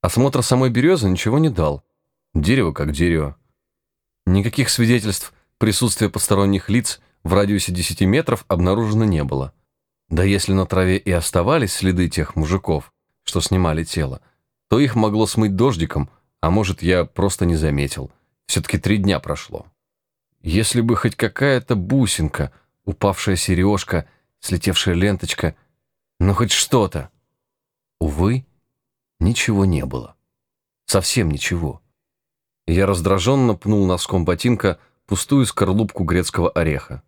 Осмотр самой березы ничего не дал. Дерево как дерево. Никаких свидетельств присутствия посторонних лиц в радиусе 10 метров обнаружено не было. Да если на траве и оставались следы тех мужиков, что снимали тело, то их могло смыть дождиком, а может, я просто не заметил. Все-таки три дня прошло. Если бы хоть какая-то бусинка, упавшая сережка, слетевшая ленточка, но хоть что-то. Увы, ничего не было. Совсем ничего. Я раздраженно пнул носком ботинка пустую скорлупку грецкого ореха.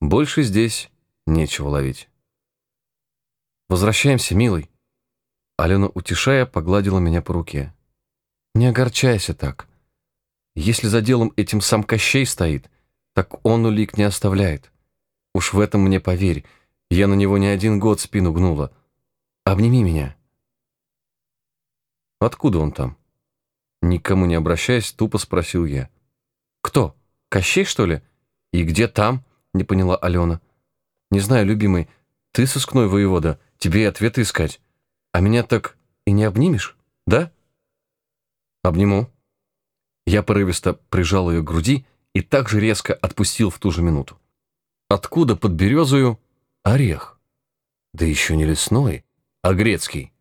Больше здесь нечего ловить. «Возвращаемся, милый». Алена, утешая, погладила меня по руке. «Не огорчайся так. Если за делом этим сам Кощей стоит, так он улик не оставляет. Уж в этом мне поверь, я на него не один год спину гнула. Обними меня». «Откуда он там?» Никому не обращаясь, тупо спросил я. «Кто? Кощей, что ли? И где там?» Не поняла Алена. «Не знаю, любимый, ты сыскной воевода, тебе и ответы искать. А меня так и не обнимешь, да?» «Обниму». Я порывисто прижал ее к груди и так же резко отпустил в ту же минуту. Откуда под березою орех? Да еще не лесной, а грецкий.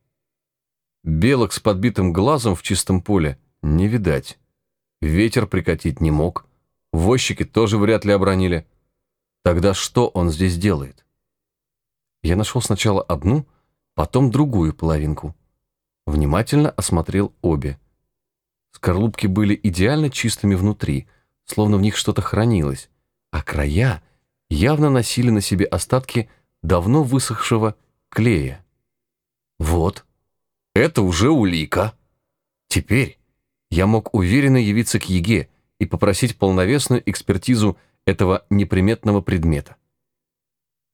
Белок с подбитым глазом в чистом поле не видать. Ветер прикатить не мог. Возчики тоже вряд ли обронили. Тогда что он здесь делает? Я нашел сначала одну, потом другую половинку. Внимательно осмотрел обе. Скорлупки были идеально чистыми внутри, словно в них что-то хранилось, а края явно носили на себе остатки давно высохшего клея. Вот, это уже улика. Теперь я мог уверенно явиться к Еге и попросить полновесную экспертизу этого неприметного предмета.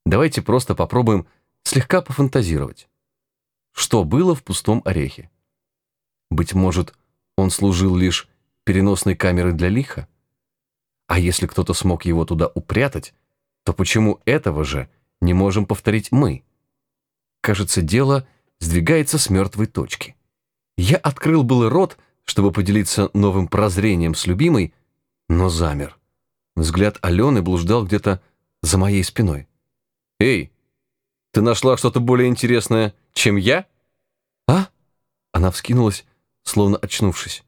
Давайте просто попробуем слегка пофантазировать. Что было в пустом орехе? Быть может, он служил лишь переносной камерой для лиха? А если кто-то смог его туда упрятать, то почему этого же не можем повторить мы? Кажется, дело сдвигается с мертвой точки. Я открыл был рот, чтобы поделиться новым прозрением с любимой, но замер. Взгляд Алены блуждал где-то за моей спиной. «Эй, ты нашла что-то более интересное, чем я?» «А?» Она вскинулась, словно очнувшись.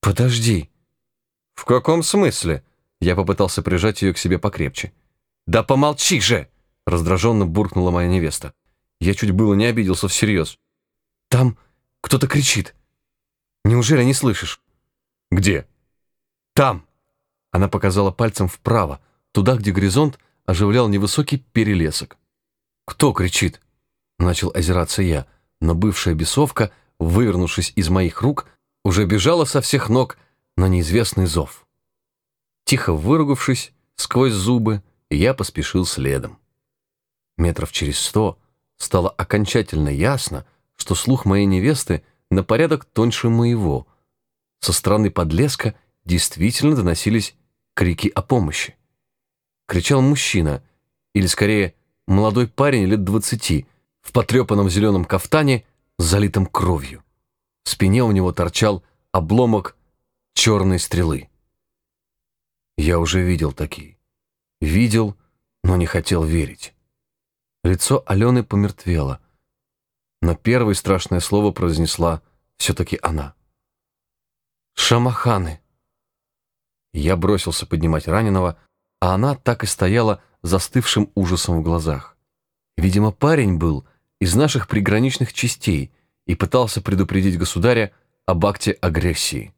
«Подожди». «В каком смысле?» Я попытался прижать ее к себе покрепче. «Да помолчи же!» Раздраженно буркнула моя невеста. Я чуть было не обиделся всерьез. «Там кто-то кричит. Неужели не слышишь?» «Где?» «Там!» Она показала пальцем вправо, туда, где горизонт оживлял невысокий перелесок. «Кто кричит?» Начал озираться я, но бывшая бесовка, вывернувшись из моих рук, уже бежала со всех ног на неизвестный зов. Тихо выругавшись сквозь зубы, я поспешил следом. Метров через сто стало окончательно ясно, что слух моей невесты на порядок тоньше моего. Со стороны подлеска действительно доносились крики о помощи. Кричал мужчина, или скорее молодой парень лет двадцати, в потрепанном зеленом кафтане, залитом кровью. В спине у него торчал обломок черной стрелы. Я уже видел такие. Видел, но не хотел верить. Лицо Алены помертвело, но первое страшное слово произнесла все-таки она. «Шамаханы!» Я бросился поднимать раненого, а она так и стояла застывшим ужасом в глазах. Видимо, парень был из наших приграничных частей и пытался предупредить государя об акте агрессии.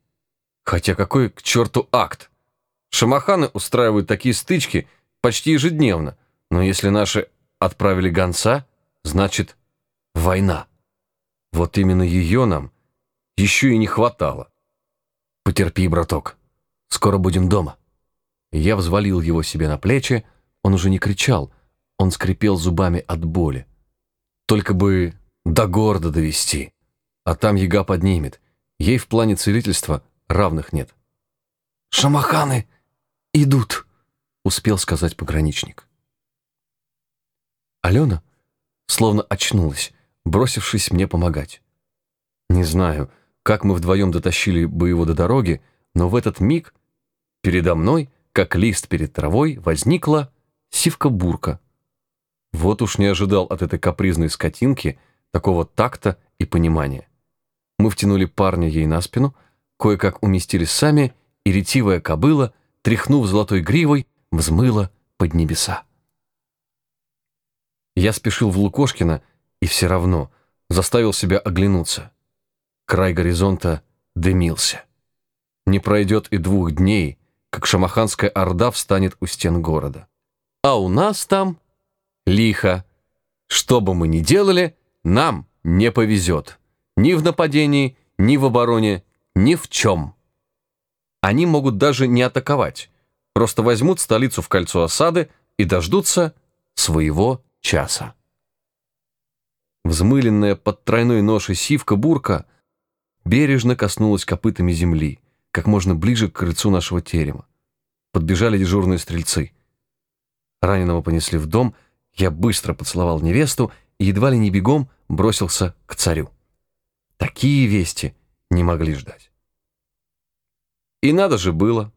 Хотя какой к черту акт? Шамаханы устраивают такие стычки почти ежедневно, но если наши отправили гонца, значит, война. Вот именно ее нам еще и не хватало. Потерпи, браток. Скоро будем дома». Я взвалил его себе на плечи, он уже не кричал, он скрипел зубами от боли. Только бы до города довести, а там яга поднимет. Ей в плане целительства равных нет. «Шамаханы идут», — успел сказать пограничник. Алена словно очнулась, бросившись мне помогать. Не знаю, как мы вдвоем дотащили бы его до дороги, но в этот миг передо мной, как лист перед травой, возникла сивка-бурка. Вот уж не ожидал от этой капризной скотинки такого такта и понимания. Мы втянули парня ей на спину, кое-как уместились сами, и ретивая кобыла, тряхнув золотой гривой, взмыла под небеса. Я спешил в Лукошкино и все равно заставил себя оглянуться. Край горизонта дымился. Не пройдет и двух дней, как шамаханская орда встанет у стен города. А у нас там лихо. Что бы мы ни делали, нам не повезет. Ни в нападении, ни в обороне, ни в чем. Они могут даже не атаковать. Просто возьмут столицу в кольцо осады и дождутся своего часа. Взмыленная под тройной ношей сивка-бурка бережно коснулась копытами земли, как можно ближе к крыльцу нашего терема. Подбежали дежурные стрельцы. Раненого понесли в дом, я быстро поцеловал невесту и едва ли не бегом бросился к царю. Такие вести не могли ждать. И надо же было,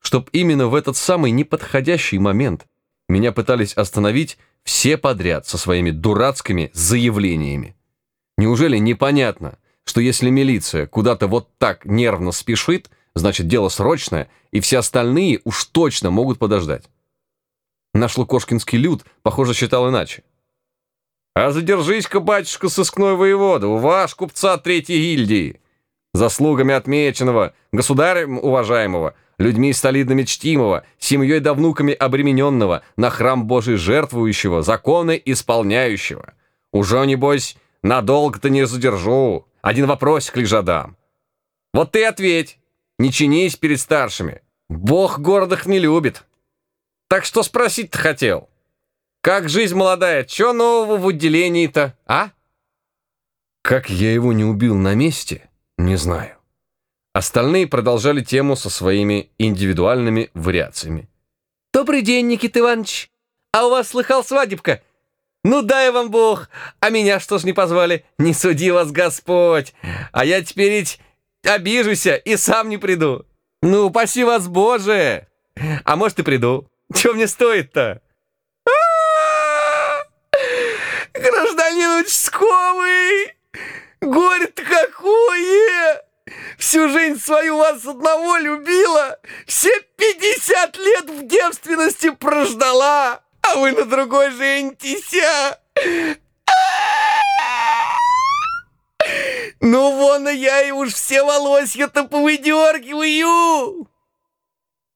чтоб именно в этот самый неподходящий момент меня пытались остановить все подряд со своими дурацкими заявлениями. Неужели непонятно, что если милиция куда-то вот так нервно спешит, значит дело срочное, и все остальные уж точно могут подождать? Наш лукошкинский люд, похоже, считал иначе. «А задержись-ка, батюшка, сыскной воевода, у купца третьей гильдии, заслугами отмеченного, государем уважаемого, людьми солидными чтимого, семьей да внуками обремененного, на храм Божий жертвующего, законы исполняющего. Уже, небось, надолго-то не задержу. Один вопросик лишь задам. Вот ты ответь, не чинись перед старшими. Бог городах не любит. Так что спросить-то хотел? Как жизнь молодая, что нового в отделении-то, а? Как я его не убил на месте, не знаю. Остальные продолжали тему со своими индивидуальными вариациями. «Добрый день, Никита Иванович! А у вас слыхал свадебка? Ну дай вам Бог! А меня что ж не позвали? Не суди вас Господь! А я теперь ведь обижуся и сам не приду! Ну, упаси вас, Боже! А может и приду. Чего мне стоит-то?» «Гражданин участковый! Горе-то какое!» Всю жизнь свою вас одного любила, все пятьдесят лет в девственности прождала, а вы на другой женитесь, а? Ну вон и я и уж все волосья-то повыдергиваю.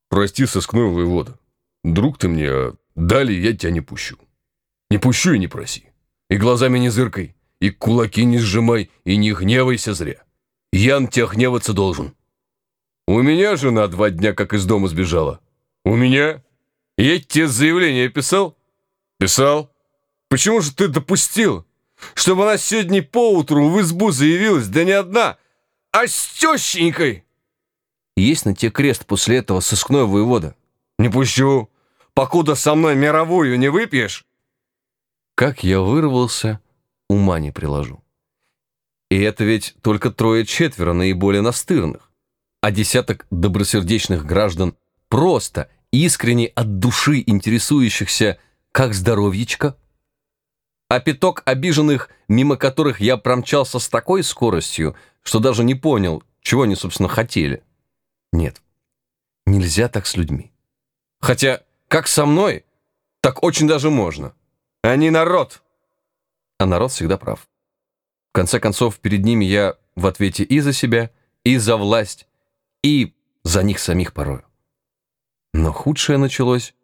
Прости, сыскной воевода. Друг ты мне, а далее я тебя не пущу. Не пущу и не проси. И глазами не зыркай, и кулаки не сжимай, и не гневайся зря. Ян тебя гневаться должен. У меня жена два дня как из дома сбежала. У меня? Я тебе заявление писал? Писал. Почему же ты допустил, чтобы она сегодня поутру в избу заявилась, да не одна, а с тещенькой? Есть на те крест после этого сыскной воевода. Не пущу, покуда со мной мировую не выпьешь. Как я вырвался, ума не приложу. И это ведь только трое-четверо наиболее настырных, а десяток добросердечных граждан просто, искренне от души интересующихся, как здоровьечко. А пяток обиженных, мимо которых я промчался с такой скоростью, что даже не понял, чего они, собственно, хотели. Нет, нельзя так с людьми. Хотя, как со мной, так очень даже можно. Они народ. А народ всегда прав конце концов, перед ними я в ответе и за себя, и за власть, и за них самих порою. Но худшее началось,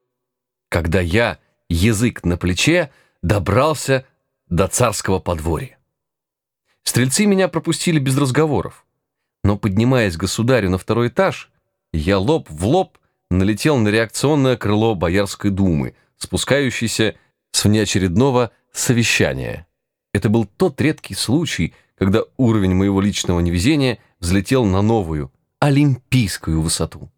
когда я, язык на плече, добрался до царского подворья. Стрельцы меня пропустили без разговоров, но, поднимаясь государю на второй этаж, я лоб в лоб налетел на реакционное крыло Боярской думы, спускающейся с внеочередного совещания. Это был тот редкий случай, когда уровень моего личного невезения взлетел на новую, олимпийскую высоту.